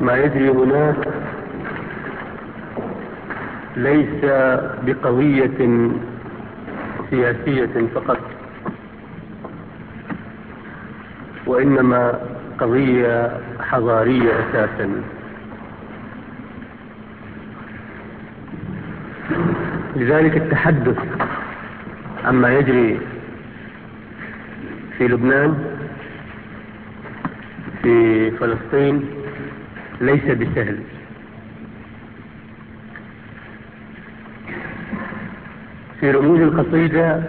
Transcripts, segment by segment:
ما يجري هناك ليس بقضية سياسية فقط وإنما قضية حضارية أساسا. لذلك التحدث عما يجري في لبنان في فلسطين ليس بسهل. في رموز القصيدة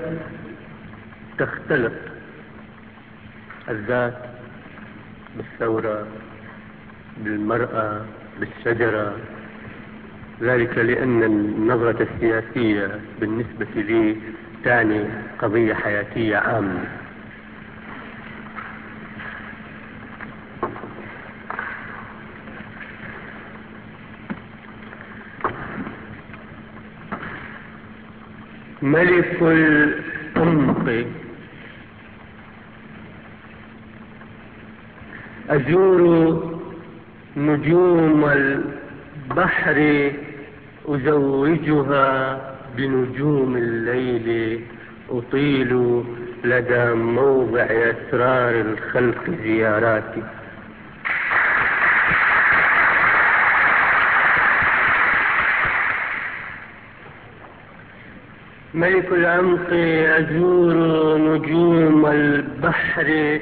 تختلط الذات بالثورة بالمرأة بالشجرة. ذلك لأن النظرة السياسية بالنسبة لي تعني قضية حياتية عامة. ملك الأمق. أزور نجوم البحر أزوجها بنجوم الليل. أطيل لدى موضع أسرار الخلق زياراتي. ملك العمق أزور نجوم البحر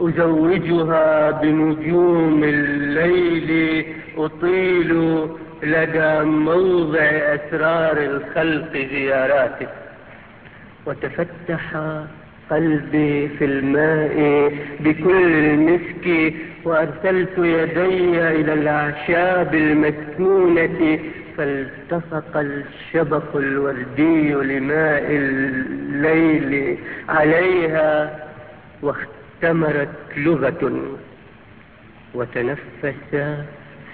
أزوجها بنجوم الليل أطيل لدى موضع أسرار الخلق زياراته. وتفتح قلبي في الماء بكل المسك وأرسلت يدي إلى الأعشاب المسكونة فالتصق الشبق الوردي لماء الليل عليها واختمرت لغة وتنفس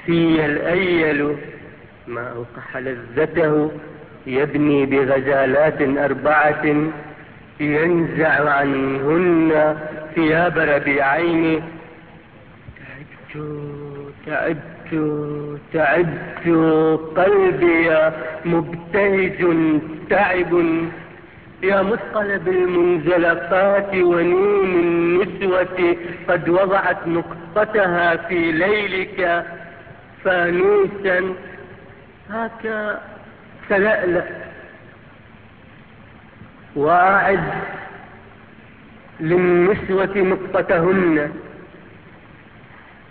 في الأيل ما أوقح لذته يبني بغزالات أربعة ينزع عنهن ثياب ربيعين. تعبت تعبت تعبت قلبي مبتهج تعب. يا مثقل بالمنزلقات ونون النسوة قد وضعت نقطتها في ليلك فانوسا. هكا تلألأ وأعد للنسوة نقطتهن.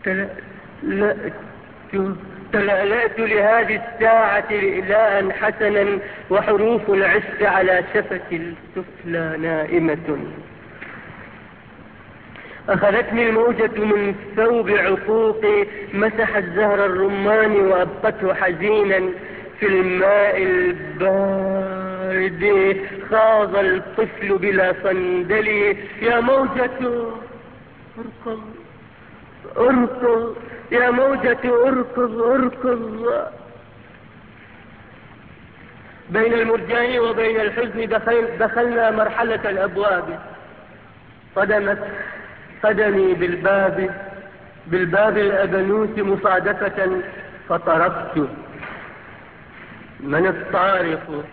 تلألأت تلألأت لهذه الساعة لإلاء حسنا وحروف العشق على شفة السفلى نائمة. أخذتني الموجة من ثوب عقوقي مسحت زهر الرمان وأبقته حزينا في الماء البارد. خاض الطفل بلا صندل يا موجة اركض اركض يا موجة اركض اركض بين المرجان وبين الحزن دخل دخلنا مرحلة الأبواب. قدمت قدمي بالباب بالباب الأبنوس مصادفة فطرقت من الطارق؟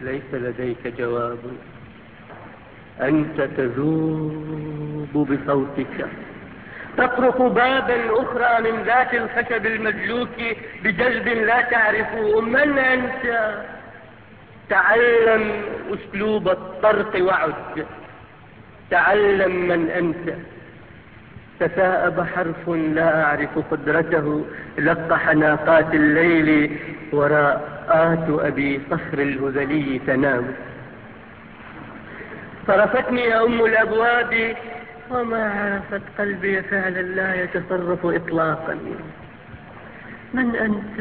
ليس لديك جواب. أنت تذوب بصوتك. تطرق بابا أخرى من ذات الخشب المدلوك بجذب لا تعرفه من أنت؟ تعلم أسلوب الطرق وعد. تعلم من أنت. تثاءب حرف لا أعرف قدرته. لقح ناقات الليل. وراءات أبي صخر الهذلي تنام. صرفتني أم الأبواب. وما عرفت قلبي فعلا لا يتصرف إطلاقا. من أنت؟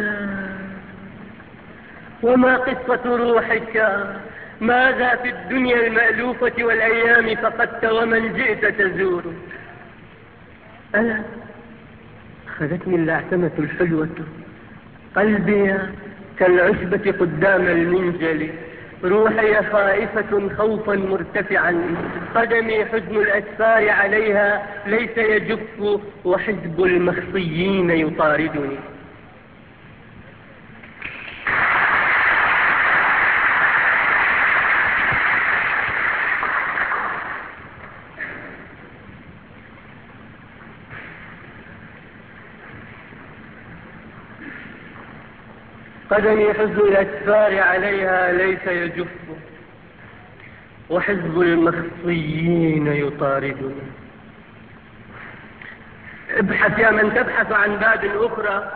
وما قصة روحك؟ ماذا في الدنيا المألوفة والأيام فقدت ومن جئت تزور؟ ألا أخذتني اللعثمة الحلوة. قلبي كالعشبة قدام المنجل. روحي خائفة خوفا مرتفعا. قدمي حزن الأسفار عليها ليس يجف وحزب المخصيين يطاردني. قدمي حزن الأسفار عليها ليس يجف. وحزب المخصيين يطاردني ابحث يا من تبحث عن باب أخرى.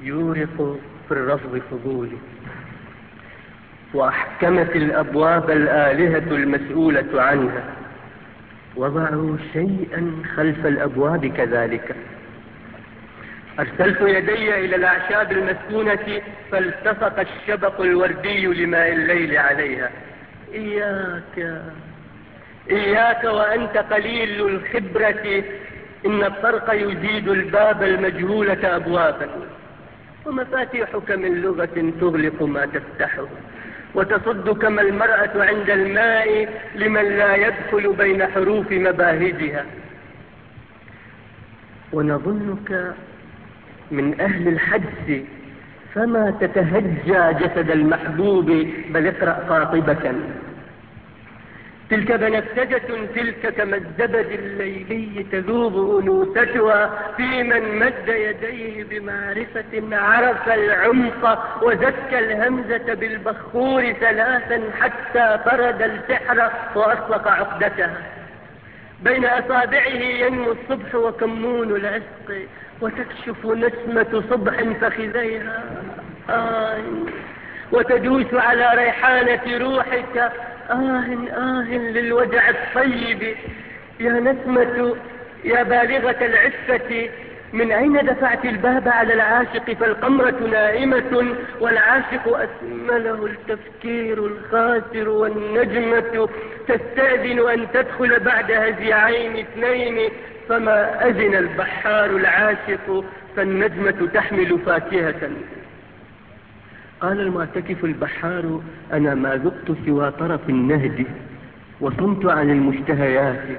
يورق في الرفض فضولي وأحكمت الأبواب الآلهة المسؤولة عنها. وضعوا شيئا خلف الأبواب كذلك. أرسلت يدي إلى الأعشاب المسكونة فالتصق الشبق الوردي لماء الليل عليها. إياك. إياك وأنت قليل الخبرة. إن الطرق يزيد الباب المجهولة أبوابا ومفاتيحك من لغة تغلق ما تفتحه. وتصد كما المرأة عند الماء لمن لا يدخل بين حروف مباهجها. ونظنك من أهل الحدس فما تتهجى جسد المحبوب بل اقرأ قاطبة. تلك بنفسجة تلك كما الزبد الليلي تذوب أنوثتها في من مد يديه بمعرفة عرف العمق وزك الهمزة بالبخور ثلاثا حتى طرد السحر وأطلق عقدتها. بين أصابعه ينمو الصبح وكمون العسق وتكشف نسمة صبح فخذيها. آه. وتدوس على ريحانة روحك. آه آه للوجع الطيب. يا نسمة يا بالغة العفة. من أين دفعت الباب على العاشق فالقمرة نائمة والعاشق أسمله التفكير الخاسر والنجمة. تستأذن أن تدخل بعد هزيعين اثنين. فما أذن البحار العاشق فالنجمة تحمل فاكهة. قال المعتكف البحار أنا ما ذقت سوى طرف النهد وصمت عن المشتهيات.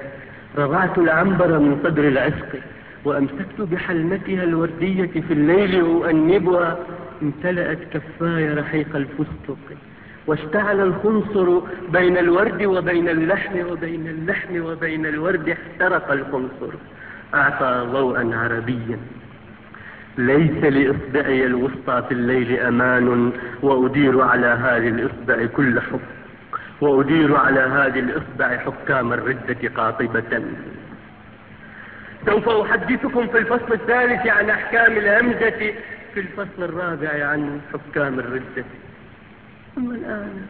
رضعت العنبر من صدر العشق وأمسكت بحلمتها الوردية في الليل أؤنبها امتلأت كفاي رحيق الفستق. واشتعل الخنصر بين الورد وبين اللحم وبين اللحم وبين الورد احترق الخنصر. أعطى ضوءا عربيا. ليس لإصبعي الوسطى في الليل أمان وأدير على هذه الإصبع كل حب وأدير على هذه الإصبع حكام الردة قاطبة. سوف أحدثكم في الفصل الثالث عن أحكام الهمزة في الفصل الرابع عن حكام الردة. أما الآن.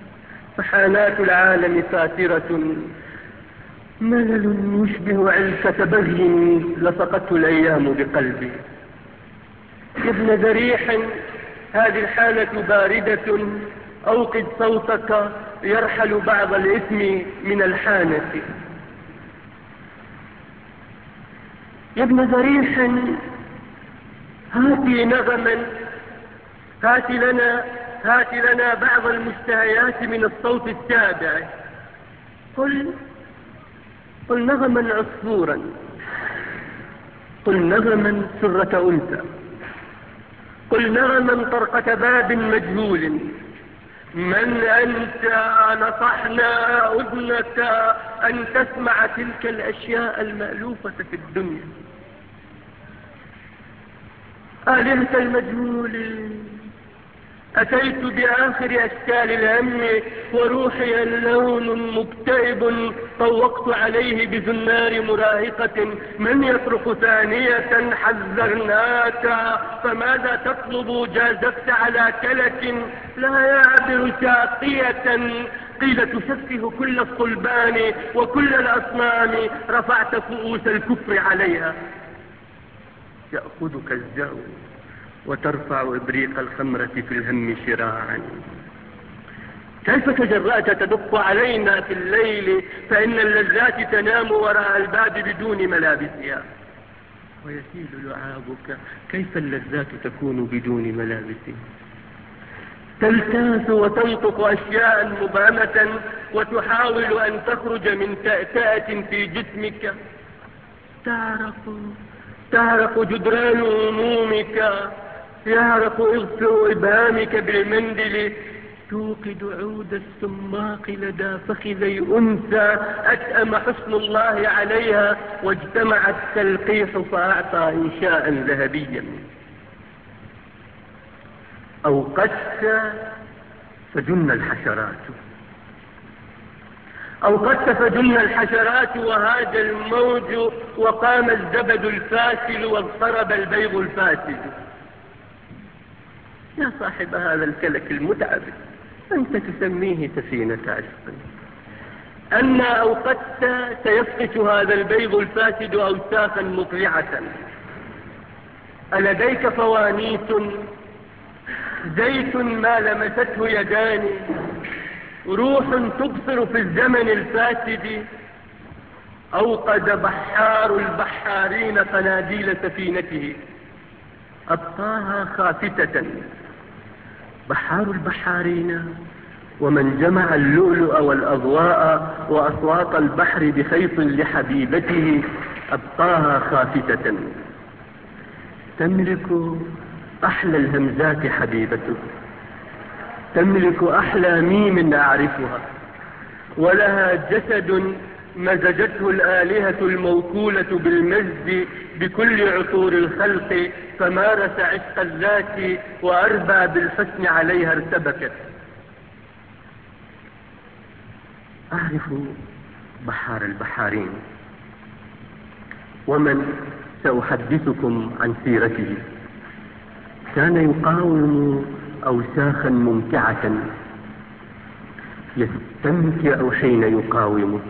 فحانات العالم فاترة ملل يشبه علكة بغي لصقته الأيام بقلبي. يا ابن ذريح هذه الحالة باردة. أوقد صوتك يرحل بعض الإثم من الحانة. يا ابن ذريح هاتي نغما. هات لنا هات لنا بعض المشتهيات من الصوت السابع قل قل نغما عصفورا. قل نغما سرة أنثى. قل نغما طرقة باب مجهول. من أنت؟ نصحنا أذنك أن تسمع تلك الأشياء المألوفة في الدنيا. آلهة المجهول؟ أتيت بآخر أشكال الهم وروحي اللون مكتئب طوقت عليه بزنار مراهقة من يطرق ثانية حذرناك فماذا تطلب جازفت على كلك لا يعبر شاقية قيل تسفه كل الصلبان وكل الأصنام رفعت فؤوس الكفر عليها يأخذك الجو وترفع إبريق الخمرة في الهم شراعا. كيف تجرأت تدق علينا في الليل فإن اللذات تنام وراء الباب بدون ملابسها؟ ويسيل لعابك كيف اللذات تكون بدون ملابسها؟ تلتاث وتنطق أشياء مبهمة وتحاول أن تخرج من تأتأة في جسمك. تعرق تعرق جدران همومك. يعرق إغفر إبهامك بالمندل. توقد عود السماق لدى فخذي أنثى. أتأم حسن الله عليها واجتمع التلقيح فأعطى إنشاء ذهبيا. أو قدت فجن الحشرات. أو فجن الحشرات وهاج الموج وقام الزبد الفاسل واضطرب البيض الفاسد. يا صاحب هذا الكلك المتعب. أنت تسميه سفينة عشق. أن أوقدت سيفقس هذا البيض الفاسد أوساخا مطلعة. ألديك فوانيس زيت ما لمسته يدان. روح تبصر في الزمن الفاسد. أوقد بحار البحارين قناديل سفينته. أبقاها خافتة. بحار البحارين ومن جمع اللؤلؤ والأضواء وأصوات البحر بخيط لحبيبته أبقاها خافتة. تملك أحلى الهمزات حبيبته. تملك أحلى ميم أعرفها. ولها جسد مزجته الآلهة الموكولة بالمجد بكل عطور الخلق فمارس عشق الذات وأربى بالحسن عليها ارتبكت. أعرف بحار البحارين ومن سأحدثكم عن سيرته. كان يقاوم أوساخا ممتعة يستمتع حين يقاوم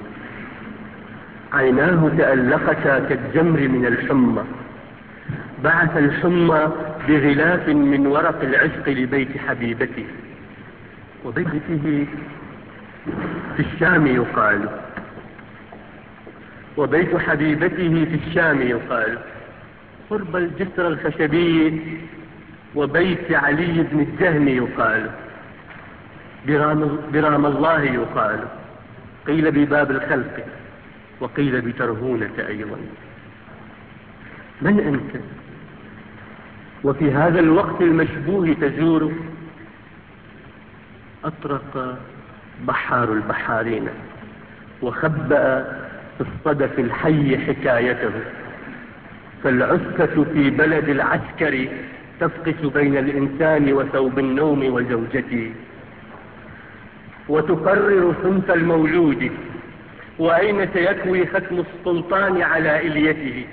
عيناه تألقتا كالجمر من الحمى. بعث الحمى بغلاف من ورق العشق لبيت حبيبته وبيته في الشام يقال. وبيت حبيبته في الشام يقال. قرب الجسر الخشبي وبيت علي بن الجهم يقال. برام, برام الله يقال. قيل بباب الخلق وقيل بترهونة أيضا. من أنت؟ وفي هذا الوقت المشبوه تزور أطرق بحار البحارين وخبأ في الصدف الحي حكايته. فالعسكة في بلد العسكر تفقس بين الإنسان وثوب النوم وزوجته. وتقرر صنف المولود وأين سيكوي ختم السلطان على إليته؟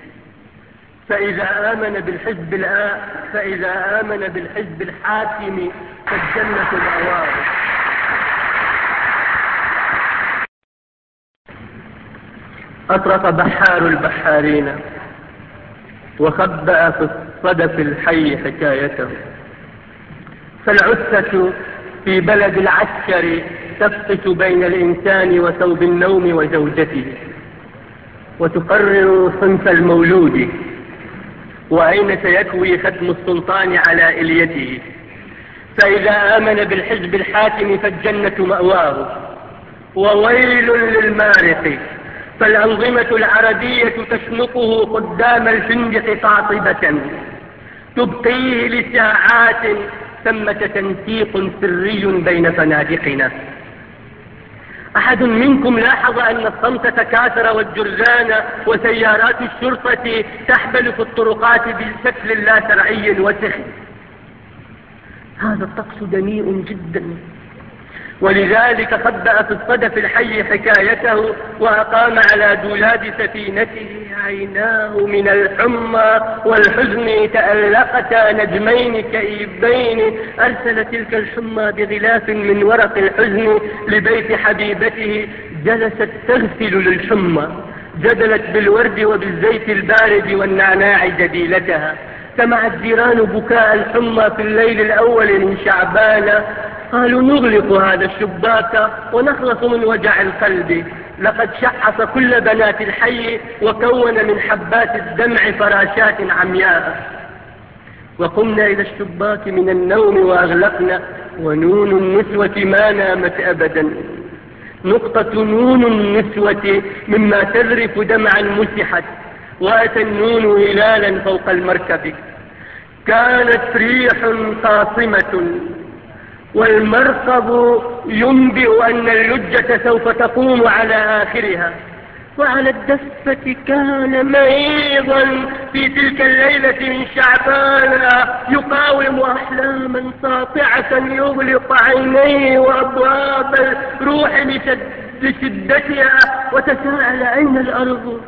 فإذا آمن بالحزب الآ فإذا آمن بالحزب الحاكم فالجنة مأواه أطرق بحار البحارين وخبأ في الصدف الحي حكايته. فالعثة في بلد العسكر تفقس بين الإنسان وثوب النوم وزوجته وتقرر صنف المولود. وأين سيكوي ختم السلطان على إليته؟ فإذا آمن بالحزب الحاكم فالجنة مأواه. وويل للمارق فالأنظمة العربية تشنقه قدام الفندق قاطبة تبقيه لساعات ثمة تنسيق سري بين فنادقنا. أحد منكم لاحظ أن الصمت تكاثر والجرذان وسيارات الشرطة تحبل في الطرقات بشكل لا شرعي وسخ هذا الطقس دنيء جدا. ولذلك خبأ في الصدف الحي حكايته وأقام على دولاب سفينته عيناه من الحمى والحزن تألقتا نجمين كئيبين. أرسل تلك الحمى بغلاف من ورق الحزن لبيت حبيبته جلست تغسل للحمى. جدلت بالورد وبالزيت البارد والنعناع جديلتها. سمع الجيران بكاء الحمى في الليل الأول من شعبان قالوا نغلق هذا الشباك ونخلص من وجع القلب. لقد شعص كل بنات الحي وكون من حبات الدمع فراشات عمياء. وقمنا إلى الشباك من النوم وأغلقنا ونون النسوة ما نامت أبدا. نقطة نون النسوة مما تذرف دمعا مسحت وأتى النون هلالا فوق المركب. كانت ريح قاصمة. والمركب ينبئ أن اللجة سوف تقوم على آخرها. وعلى الدفة كان مهيضا في تلك الليلة من شعبان يقاوم أحلاما ساطعة يغلق عينيه وأبواب الروح لشدتها وتساءل أين الأرض.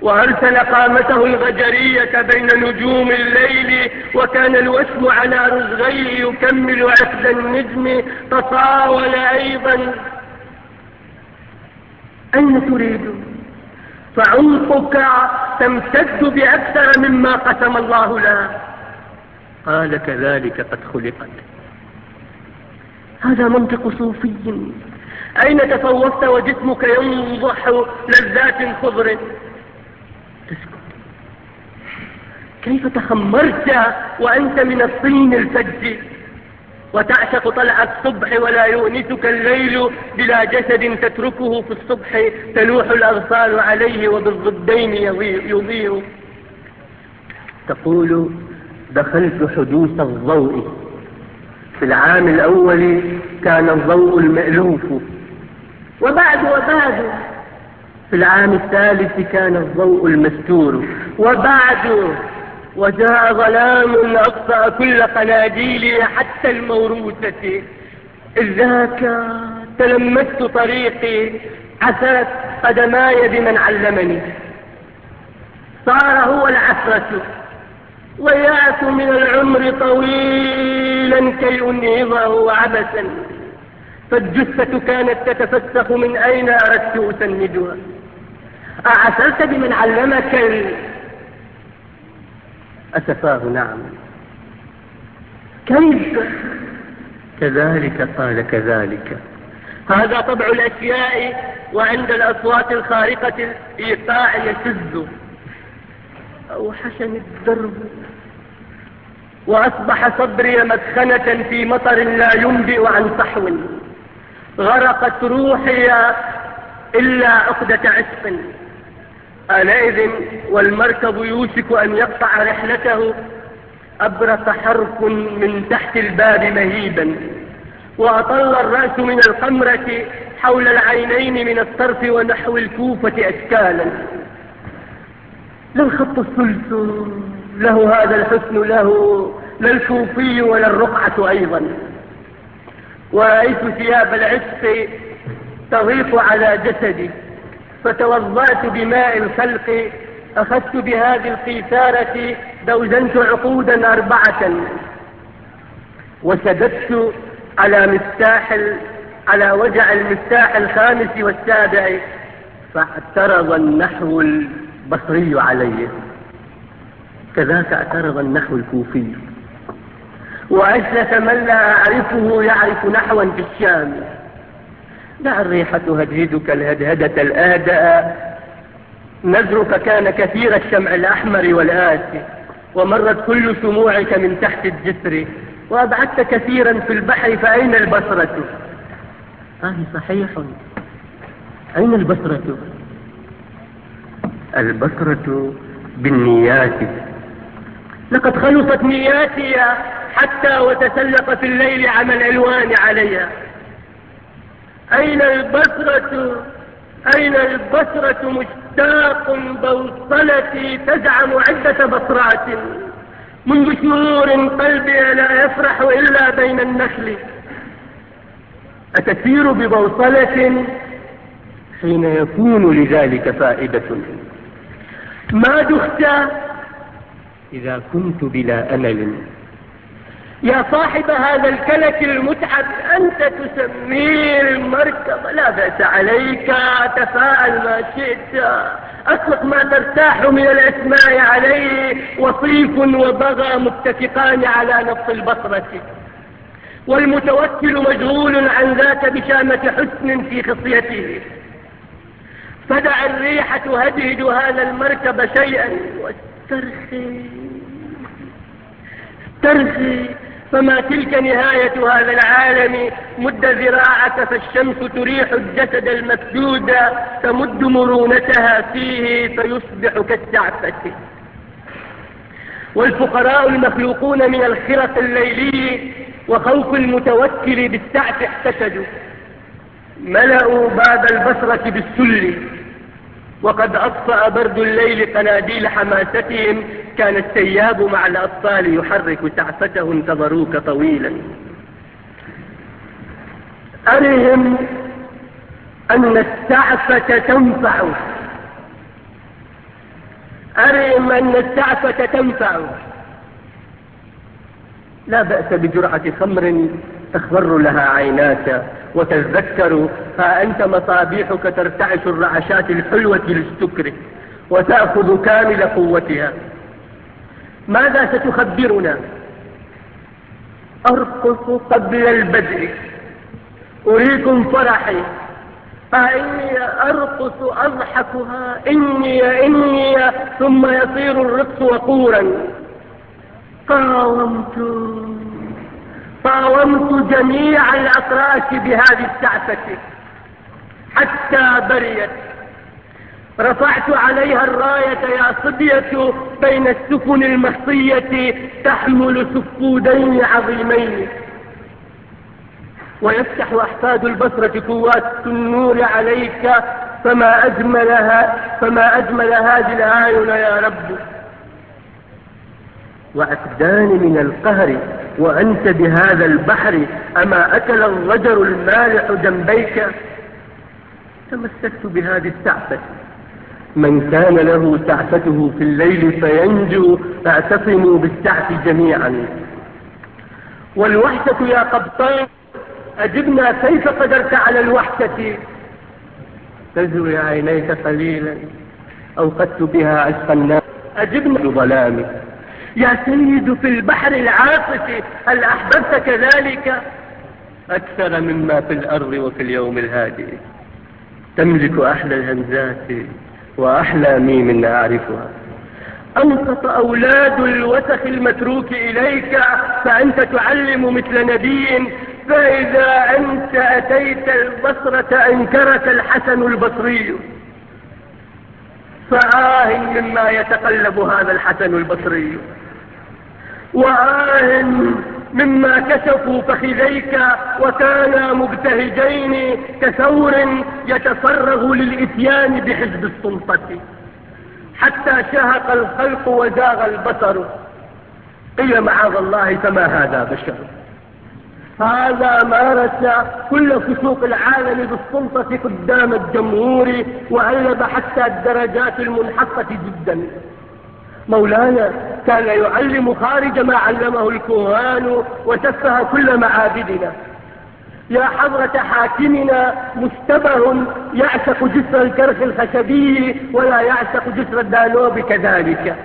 وأرسل قامته الغجرية بين نجوم الليل وكان الوسم على رزغيه يكمل عقد النجم تطاول أيضا؟ أين تريد؟ فعمقك تمتد بأكثر مما قسم الله له. قال كذلك قد خلقت. هذا منطق صوفي. أين تفوت وجسمك ينضح لذات خضر؟ كيف تخمرت وأنت من الطين الفج؟ وتعشق طلع الصبح ولا يؤنسك الليل بلا جسد تتركه في الصبح تلوح الأغصان عليه وبالضدين يضيء تقول دخلت حدوث الضوء. في العام الأول كان الضوء المألوف. وبعد وبعد. في العام الثالث كان الضوء المستور. وبعد. وجاء ظلام أقطع كل قناديلي حتى الموروثة. إذ ذاك تلمست طريقي عثرت قدماي بمن علمني. صار هو العثرة. ويأت من العمر طويلا كي أنهضه عبثا. فالجثة كانت تتفسخ من أين أردت أسندها؟ أعثرت بمن علمك؟ أسفاه نعم. كيف؟ كذلك قال كذلك. هذا طبع الأشياء وعند الأصوات الخارقة الإيقاع يشز أوحشني الدرب. وأصبح صدري مسخنة في مطر لا ينبئ عن صحو. غرقت روحي إلا عقدة عشق. آنئذ والمركب يوشك أن يقطع رحلته أبرق حرف من تحت الباب مهيبا. وأطل الرأس من القمرة حول العينين من الطرف ونحو الكوفة أشكالا. لا الخط الثلث له هذا الحسن له لا الكوفي ولا الرقعة أيضا. ورأيت ثياب العشق تضيف على جسدي. فتوضأت بماء الخلق أخذت بهذه القيثارة دوزنت عقودا أربعة. وسددت على مفتاح على وجع المفتاح الخامس والسابع فاعترض النحو البصري علي كذاك اعترض النحو الكوفي. وأجلس من لا أعرفه يعرف نحوا في الشام. دع الريحة تهدهدك الهدهدة الآداء. نزرك كان كثير الشمع الأحمر والآسي ومرت كل سموعك من تحت الجسر وأبعدت كثيرا في البحر فأين البصرة؟ آه صحيح. أين البصرة؟ البصرة بالنيات. لقد خلصت نياتي حتى وتسلق في الليل عمى الألوان عليها أين البصرة؟ أين البصرة مشتاق بوصلتي تزعم عدة بصرات؟ منذ شهور قلبي لا يفرح إلا بين النخل. أتسير ببوصلة حين يكون لذلك فائدة؟ ما دخت إذا كنت بلا أمل. يا صاحب هذا الكلك المتعب أنت تسميه المركب. لا بأس عليك تفاءل ما شئت. أطلق ما ترتاح من الأسماء عليه وصيف وبغى متفقان على نفس البصرة. والمتوكل مشغول عن ذاك بشامة حسن في خصيته. فدع الريح تهدهد هذا المركب شيئا. واسترخي. استرخي. فما تلك نهاية هذا العالم مد ذراعك فالشمس تريح الجسد المسدود تمد مرونتها فيه فيصبح كالسعفة والفقراء المخلوقون من الخرق الليلي وخوف المتوكل بالسعف احتشدوا. ملأوا باب البصرة بالسل. وقد أطفأ برد الليل قناديل حماستهم كان السياب مع الأطفال يحرك سعفته انتظروك طويلا. أرهم أن السعفة تنفع. أرهم أن السعفة تنفع. لا بأس بجرعة خمر تخضر لها عيناك وتذكر ها أنت مصابيحك ترتعش الرعشات الحلوة للسكر وتأخذ كامل قوتها. ماذا ستخبرنا؟ أرقص قبل البدء أريكم فرحي فإني أرقص أضحكها إني إني ثم يصير الرقص وقورا. قاومت قاومت جميع الأطراش بهذه السعفة حتى بريت. رفعت عليها الراية يا صبية بين السفن المخصية تحمل سفودين عظيمين. ويفتح أحفاد البصرة قوات النور عليك فما أجملها فما أجمل هذه الآيون يا رب. وأكدان من القهر وأنت بهذا البحر أما أكل الرجر المالح جنبيك؟ تمسكت بهذه السعفة. من كان له سعفته في الليل فينجو فاعتصموا بالسعف جميعا. والوحشة يا قبطان أجبنا كيف قدرت على الوحشة؟ تزوي عينيك قليلا أوقدت بها عشق الناس أجبنا بظلامك. يا سيد في البحر العاصف هل أحببت كذلك؟ أكثر مما في الأرض وفي اليوم الهادئ تملك أحلى الهمزات وأحلى ميم أعرفها. أنقط أولاد الوسخ المتروك إليك فأنت تعلم مثل نبي فإذا أنت أتيت البصرة أنكرك الحسن البصري. فآه مما يتقلب هذا الحسن البصري. وآه مما كشفوا فخذيك وكانا مبتهجين كثور يتفرغ للإتيان بحزب السلطة. حتى شهق الخلق وزاغ البصر. قيل معاذ الله فما هذا بشر. هذا مارس كل فسوق العالم بالسلطة قدام الجمهور وألب حتى الدرجات المنحطة جدا. مولانا كان يعلم خارج ما علمه الكهان وسفه كل معابدنا. يا حضرة حاكمنا مشتبه يعشق جسر الكرخ الخشبي ولا يعشق جسر الدانوب كذلك.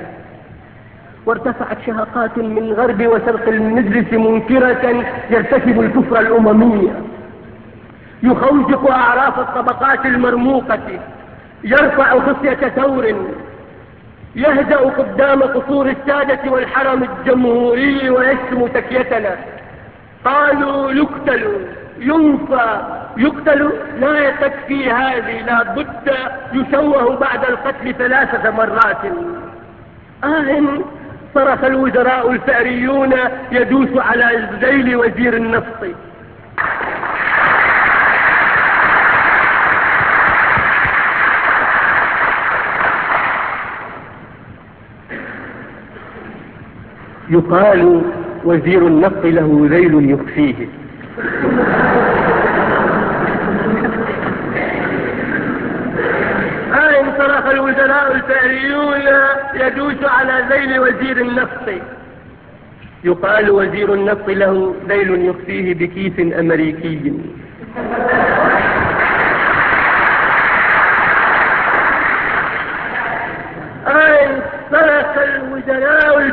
وارتفعت شهقات من غرب وشرق المجلس منكرة يرتكب الكفر الأممية يخوجق أعراف الطبقات المرموقة. يرفع خصية ثور. يهدأ قدام قصور السادة والحرم الجمهوري ويشتم تكيتنا. قالوا يقتل ينفى يقتل لا تكفي هذه لا بد يشوه بعد القتل ثلاثة مرات. آه صرخ الوزراء الفأريون يدوس على الزيل وزير النفط. يقال وزير النفط له ذيل يخفيه آه صرخ الوزراء الفاريون يدوس على ذيل وزير النفط. يقال وزير النفط له ذيل يخفيه بكيس أمريكي صرخ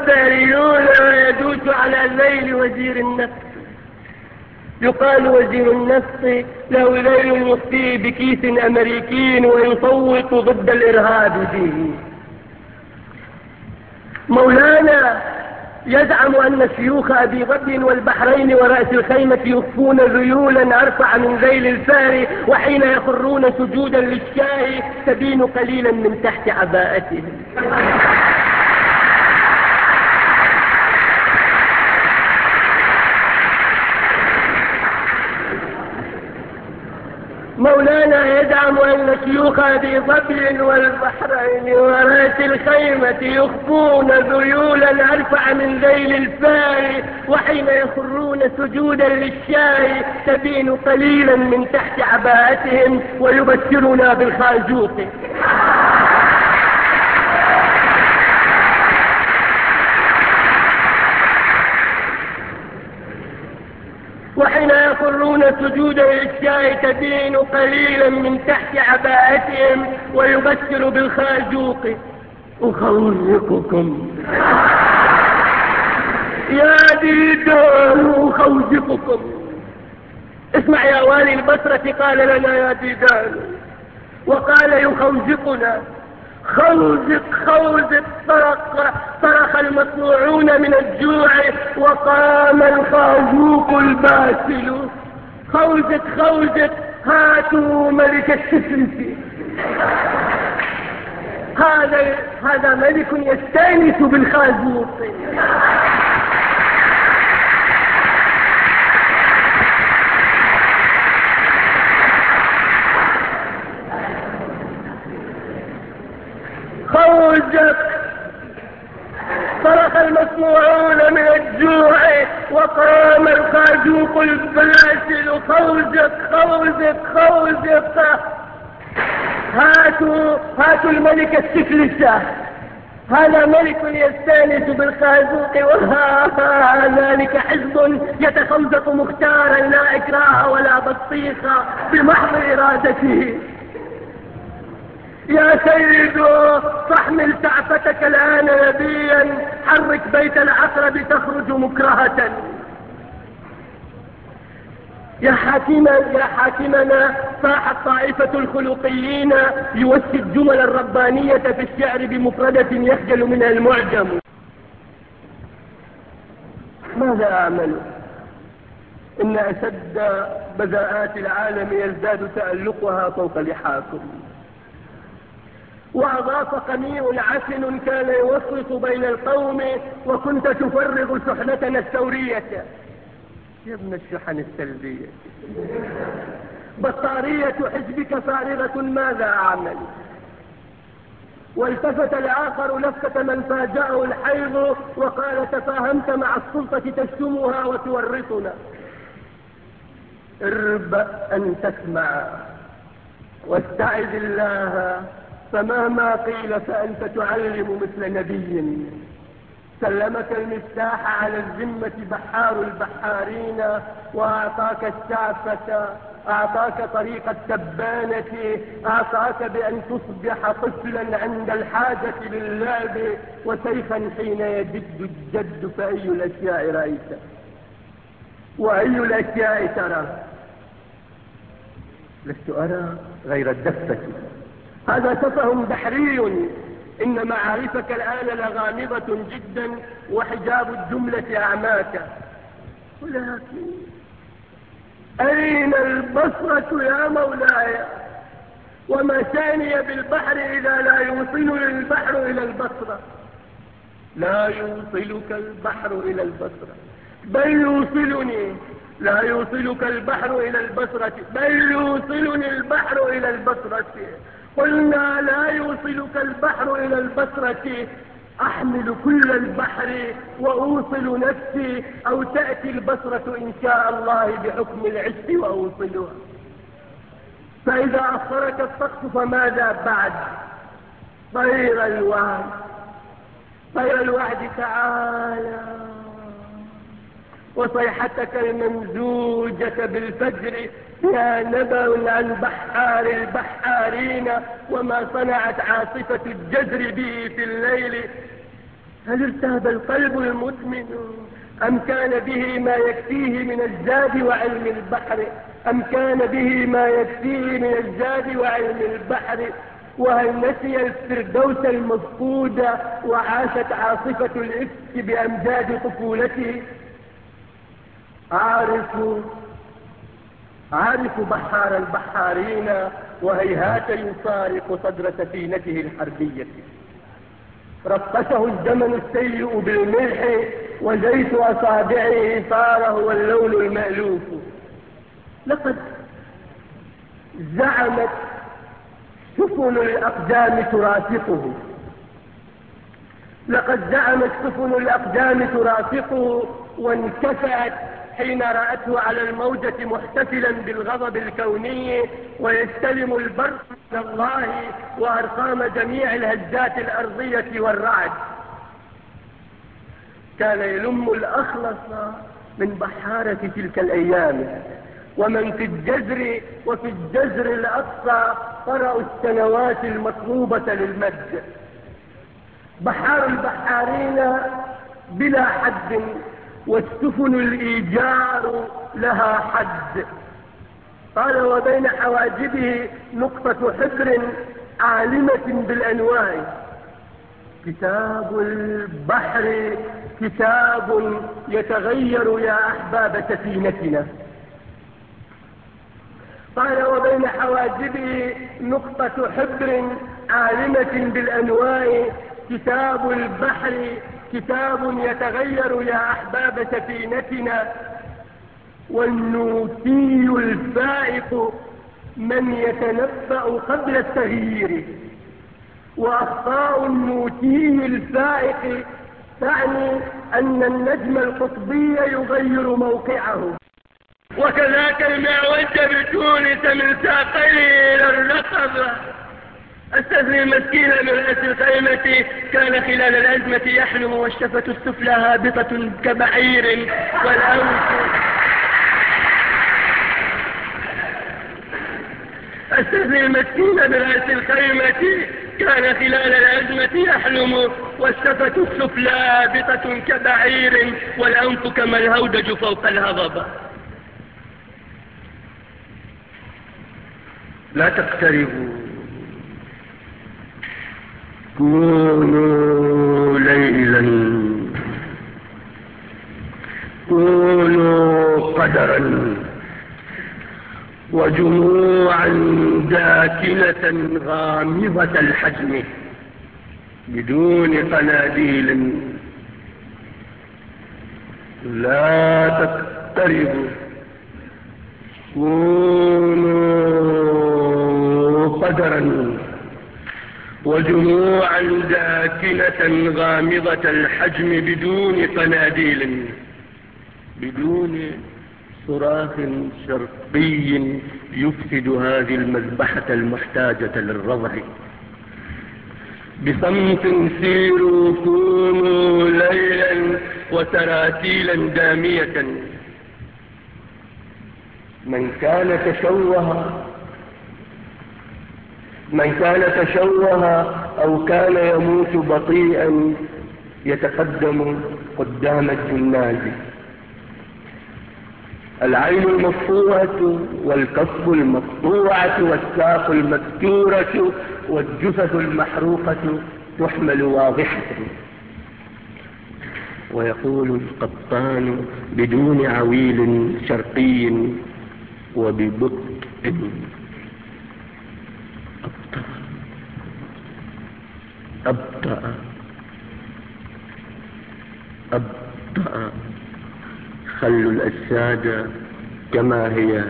الفاريون ويدوس على الليل وزير النفط يقال وزير النفط له ليل يخفيه بكيس أمريكي ويصوت ضد الإرهاب فيه. مولانا يزعم أن شيوخ أبي ظبي والبحرين ورأس الخيمة يخفون ذيولا أرفع من ذيل الفار وحين يخرون سجودا للشاه تبين قليلا من تحت عباءتهم. مولانا يزعم أن شيوخ أبي ظبي والبحرين ورأس الخيمة يخفون ذيولا أرفع من ذيل الفار وحين يخرون سجودا للشاي تبين قليلا من تحت عباءتهم ويبشرنا بالخازوق وحين يخرون سجودا للشاء تبين قليلا من تحت عباءتهم ويبشر بالخازوق. أخوزقكم. يا ديدان أخوزقكم. اسمع يا والي البصرة قال لنا يا ديدان وقال يخوزقنا. خوزق خوزق صرخ صرخ المصنوعون من الجوع وقام الخازوق الباسل خوزق خوزق هاتوا ملك السفلس هذا هذا ملك يستأنس بالخازوق خوجك صرخ المسموعون من الجوع وقام الخازوق الباسل خوزك خوزك خوزك هاتوا السفلسة هذا ملك يستانس بالخازوق وذلك حزب يتخوزق مختارا لا إكراه ولا بطيخة بمحض إرادته. يا سيد فاحمل سعفتك الآن نبيا. حرك بيت العقرب تخرج مكرهة. يا حاكما يا حاكمنا صاحت طائفة الخلقيين يوسي الجمل الربانية في الشعر بمفردة يخجل منها المعجم. ماذا أعمل؟ إن أشد بذاءات العالم يزداد تألقها فوق لحاكم. وأضاف قميع عسل كان يوسط بين القوم وكنت تفرغ شحنتنا الثورية. يا ابن الشحن السلبية. بطارية حزبك فارغة ماذا أعمل؟ والتفت الآخر لفتة من فاجأه الحيض وقال تفاهمت مع السلطة تشتمها وتورطنا اربأ أن تسمع واستعذ الله فمهما قيل فأنت تعلم مثل نبي. سلمك المفتاح على الذمة بحار البحارين وأعطاك الشعفة أعطاك طريق التبانة أعطاك بأن تصبح طفلا عند الحاجة للعب وشيخا حين يجد الجد فأي الأشياء رأيت؟ وأي الأشياء ترى؟ لست أرى غير الدفة هذا سفه بحري. إن معارفك الآن لغامضة جدا وحجاب الجملة أعماك. ولكن أين البصرة يا مولاي؟ وما ثاني بالبحر إذا لا يوصل البحر إلى البصرة. لا يوصلك البحر إلى البصرة. بل يوصلني. لا يوصلك البحر إلى البصرة. بل يوصلني البحر إلى البصرة. قلنا لا يوصلك البحر إلى البصرة. أحمل كل البحر وأوصل نفسي أو تأتي البصرة إن شاء الله بحكم العش وأوصلها. فإذا أخرك السقف فماذا بعد؟ طير الوعد. طير الوعد تعالى. وصيحتك الممزوجة بالفجر يا نبأ عن بحار البحارين وما صنعت عاصفة الجزر به في الليل هل ارتهب القلب المدمن أم كان به ما يكفيه من الزاد وعلم البحر؟ أم كان به ما يكفيه من الزاد وعلم البحر؟ وهل نسي الفردوس المفقود وعاشت عاصفة الإفك بأمجاد طفولته؟ أعرف أعرف بحار البحارين وهيهات يفارق صدر سفينته الحربية. رقصه الزمن السيء بالملح وزيت أصابعه صار هو اللون المألوف. لقد زعمت سفن الأقدام ترافقه. لقد زعمت سفن الأقدام ترافقه وانكفأت حين رأته على الموجة محتفلا بالغضب الكوني ويستلم البرق من الله وأرقام جميع الهزات الأرضية والرعد. كان يلم الأخلص من بحارة تلك الأيام ومن في الجزر وفي الجزر الأقصى قرأوا السنوات المطلوبة للمد بحار البحارين بلا حد والسفن الإيجار لها حد. قال وبين حواجبه نقطة حبر عالمة بالأنواع. كتاب البحر كتاب يتغير يا أحباب سفينتنا. قال وبين حواجبه نقطة حبر عالمة بالأنواع. كتاب البحر كتاب يتغير يا أحباب سفينتنا والنوتي الفائق من يتنبأ قبل التغيير. وأخطاء النوتي الفائق تعني أن النجم القطبي يغير موقعه. وكذاك المعوج بتونس من ساقيه إلى الرقبة. استثني المسكين من رأس الخيمة كان خلال الأزمة يحلم والشفة السفلى هابطة كبعير والأنف استثني المسكين من رأس الخيمة كان خلال الأزمة يحلم والشفة السفلى هابطة كبعير والأنف كما الهودج فوق الهضبة لا تقتربوا. كونوا ليلا. كونوا قدرا. وجموعا داكنة غامضة الحجم بدون قناديل لا تقتربوا كونوا قدرا. وجموعا داكنة غامضة الحجم بدون قناديل بدون صراخ شرقي يفسد هذه المذبحة المحتاجة للرضع. بصمت سيروا كونوا ليلا وتراتيلا دامية. من كان تشوه من كان تشوه أو كان يموت بطيئا يتقدم قدام الجناز العين المفطوعة والكف المقطوعة والساق المكتورة والجثث المحروقة تحمل واضحة. ويقول القطان بدون عويل شرقي وببطء أبطأ أبطأ خلوا الأجساد كما هي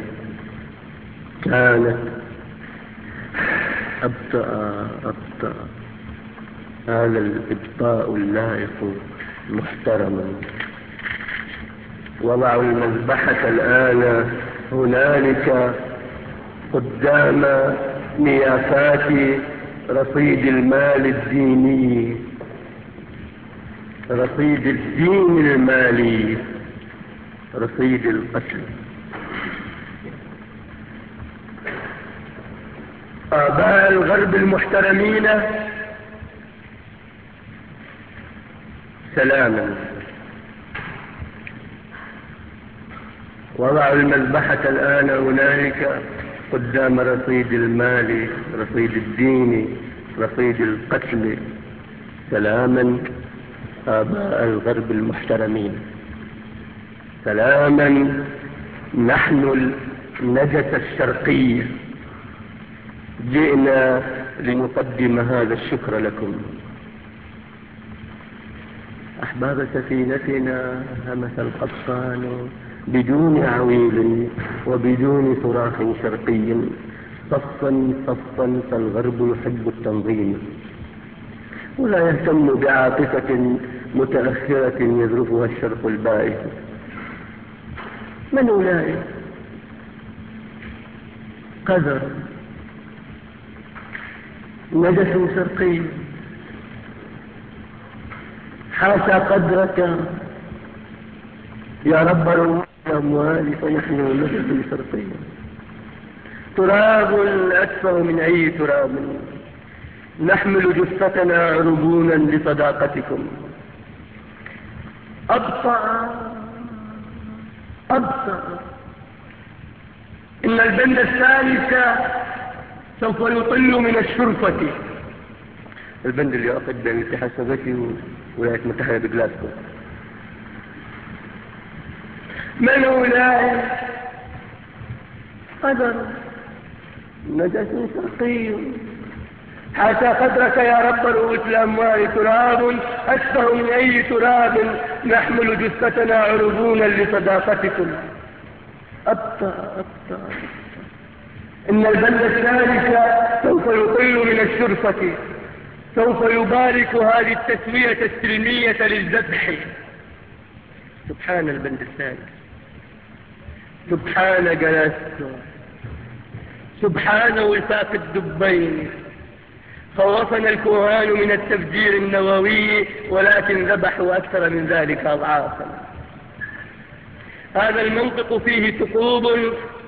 كانت. أبطأ أبطأ هذا الإبطاء اللائق محترما. وضعوا المذبحة الآن هنالك قدام نيافات رصيد المال الديني. رصيد الدين المالي. رصيد القتل آباء الغرب المحترمين سلاما. وضعوا المذبحة الآن هنالك. قدام رصيد المال رصيد الدين رصيد القتل سلاما آباء الغرب المحترمين. سلاما نحن النجس الشرقي. جئنا لنقدم هذا الشكر لكم. أحباب سفينتنا همس القبطان بدون عويل وبدون صراخ شرقي. صفا صفا فالغرب يحب التنظيم. ولا يهتم بعاطفة متأخرة يذرفها الشرق البائس. من أولئك؟ قدر نجس شرقي. حاشا قدرك. يا رب الأموال فنحن نجس شرقي تراب أكثر من أي تراب. نحمل جثتنا عربونا لصداقتكم. أبطأ أبطأ إن البند الثالث سوف يطل من الشرفة البند اللي الاتحاد السوفيتي ولاية متحدة بجلاسكو. من أولئك؟ قدر. نجس شرقي حتى قدرك يا رب رؤوس الأموال تراب أشبه من أي تراب. نحمل جثتنا عربونا لصداقتكم. أبطأ أبطأ إن البلد الثالث سوف يطل من الشرفة. سوف يبارك هذه التسوية السلمية للذبح. سبحان البند الثالث. سبحان جلاسته سبحان وفاق الدبين. خوفنا الكهان من التفجير النووي ولكن ذبحوا أكثر من ذلك أضعافا. هذا المنطق فيه ثقوب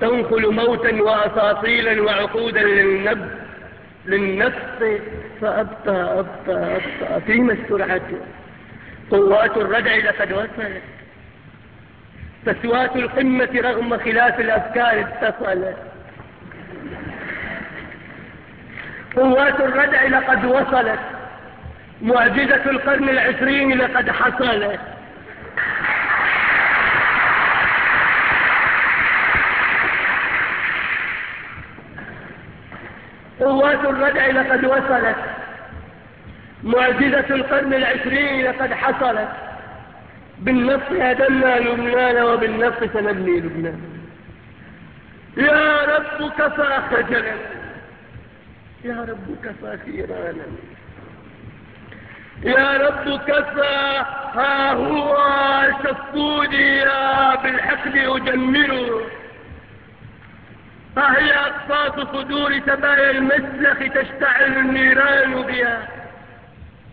تنقل موتا وأساطيلا وعقودا للنب للنفس. فأبطى أبطى أبطى فيما السرعة قوات الردع لقد وصلت. تسوات القمة رغم خلاف الأفكار اتصلت قوات الردع لقد وصلت. معجزة القرن العشرين لقد حصلت. قوات الردع لقد وصلت. معجزة القرن العشرين لقد حصلت. بالنص هدمنا لبنان وبالنص سنبني لبنان. يا رب كفى خجلا يا رب كفى خيرانا يا رب كفى ها هو شفوني بالحقد أجمره ها هي أقفاص صدور سبايا المسلخ تشتعل النيران بها. ها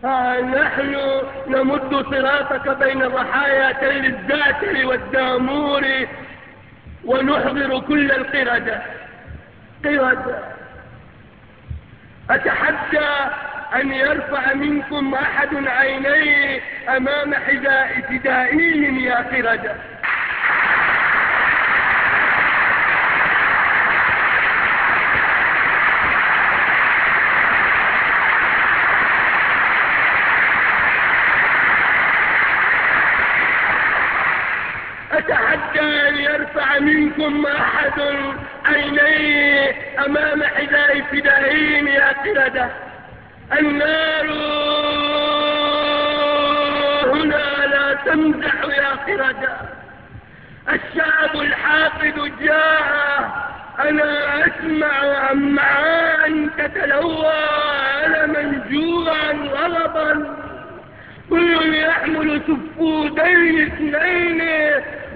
نحن نمد صراطك بين ضحايا تل الزاتر والدامور ونحضر كل القردة قردة أتحدى أن يرفع منكم أحد عينيه أمام حذاء فدائيهم يا قردة أتحدى أن منكم أحد عينيه أمام حذاء فدائين يا قردة. النار هنا لا تمزح يا قردة. الشعب الحاقد جاء أنا أسمع أمعان تتلوى ألما جوعا غضبا كل يحمل سفودين اثنين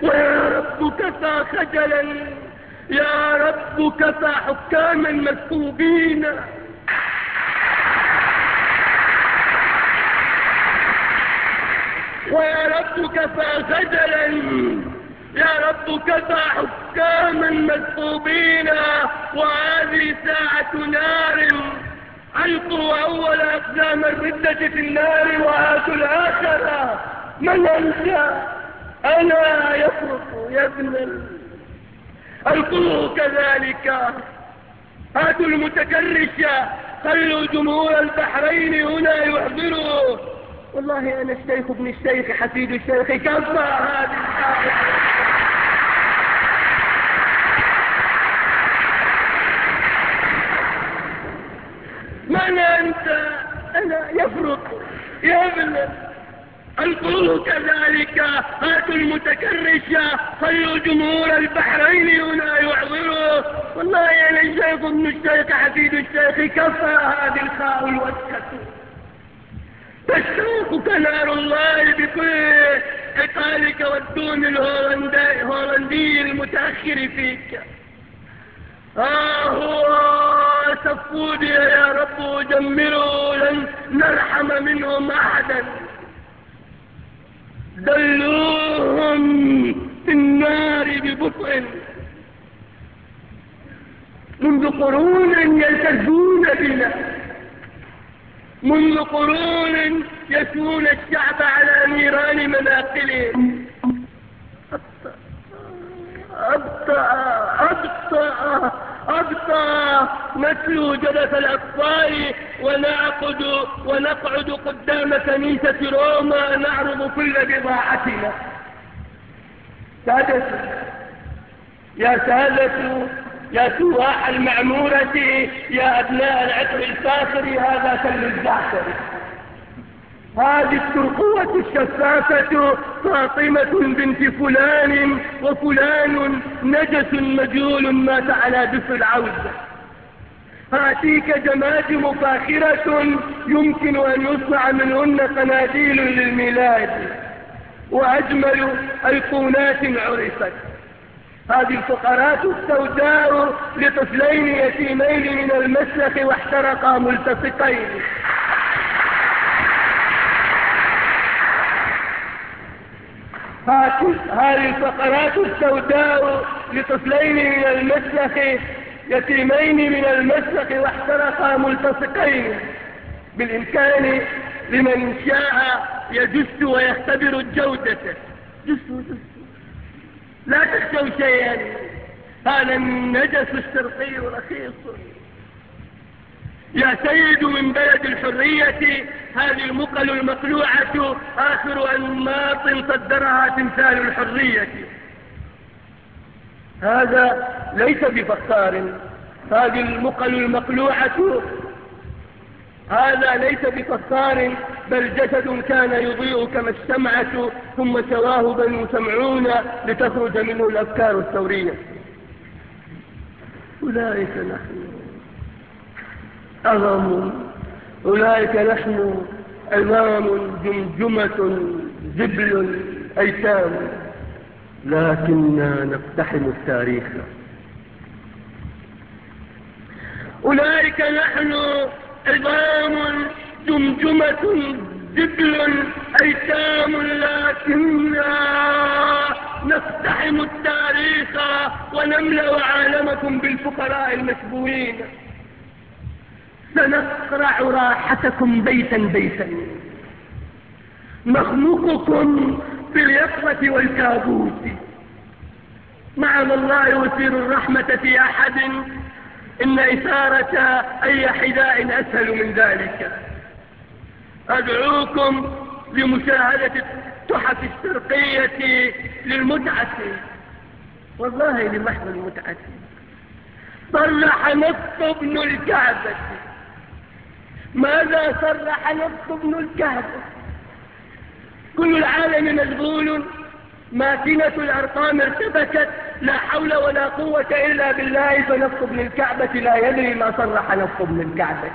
ويا رب كفى خجلا يا رب كفى حكاما مسكوبين. ويا رب كفى خجلا يا رب كفى حكاما مسكوبين. وهذه ساعة نار ألقوا أول أقدام الردة في النار وآتوا الآخرة من أنت ألا يفرق يا ابن ألقوه كذلك. هاتوا المتكرشة خلوا جمهور البحرين هنا يحضروا. والله أنا الشيخ ابن الشيخ حفيد الشيخ كفى هذه من أنت؟ أنا يفرق. يا ابن القول كذلك هاتوا المتكرشة خلوا جمهور البحرين هنا يعظروا والله أنا الشيخ ابن الشيخ حفيد الشيخ كفى هذه الخاء الوسكة تشتاقك نار الله بكل عقالك والدون الهولندي المتأخر فيك. آه سفودي يا رب جمروا لن نرحم منهم أحدا. دلوهم في النار ببطء. منذ قرون يلتزون بنا. منذ قرون يسمون الشعب على نيران مناقلهم أبطأ أبطأ أبطأ نتلو جلس الأطفال ونعقد ونقعد قدام كنيسة روما نعرض كل بضاعتنا. سادة يا سادة يا سواح المعمورة يا أبناء العطر الفاخر هذا كل الزعتر هذه الترقوة الشفافة فاطمة بنت فلان وفلان نجس مجهول مات على دف العوزة هاتيك جماجم فاخرة يمكن أن يصنع منهن قناديل للميلاد وأجمل أيقونات عرفت. هذه الفقرات السوداء لطفلين يتيمين من المسلخ واحترقا ملتصقين هذه الفقرات السوداء لطفلين من المسلخ يتيمين من المسلخ واحترقا ملتصقين. بالإمكان لمن شاء يجس ويختبر الجودة. جسوا جسوا لا تخشوا شيئا. هذا النجس الشرقي رخيص يا سيد من بلد الحرية هذه المقل المقلوعة آخر أنماط صدرها تمثال الحرية. هذا ليس بفخار هذه المقل المقلوعة. هذا ليس بفخار بل جسد كان يضيء كما الشمعة ثم سواه بنو سمعون لتخرج منه الأفكار الثورية. أولئك نحن. أغم أولئك نحن عظام جمجمة زبل أيتام. لكننا نقتحم التاريخ. أولئك نحن عظام جمجمة زبل أيتام. لكننا نقتحم التاريخ ونملأ عالمكم بالفقراء المشبوهين. سنقرع راحتكم بيتا بيتا. نخنقكم باليقظة والكابوس. معنا الله يثير الرحمة في أحد. إن إثارة أي حذاء أسهل من ذلك. أدعوكم لمشاهدة التحف الشرقية للمتعة. والله لمحض المتعة. صرح نص ابن الكعبة. ماذا صرح نص ابن الكعبة كل العالم مشغول ماكنة الأرقام ارتبكت لا حول ولا قوة إلا بالله فنص ابن الكعبة لا يدري ما صرح نص ابن الكعبة.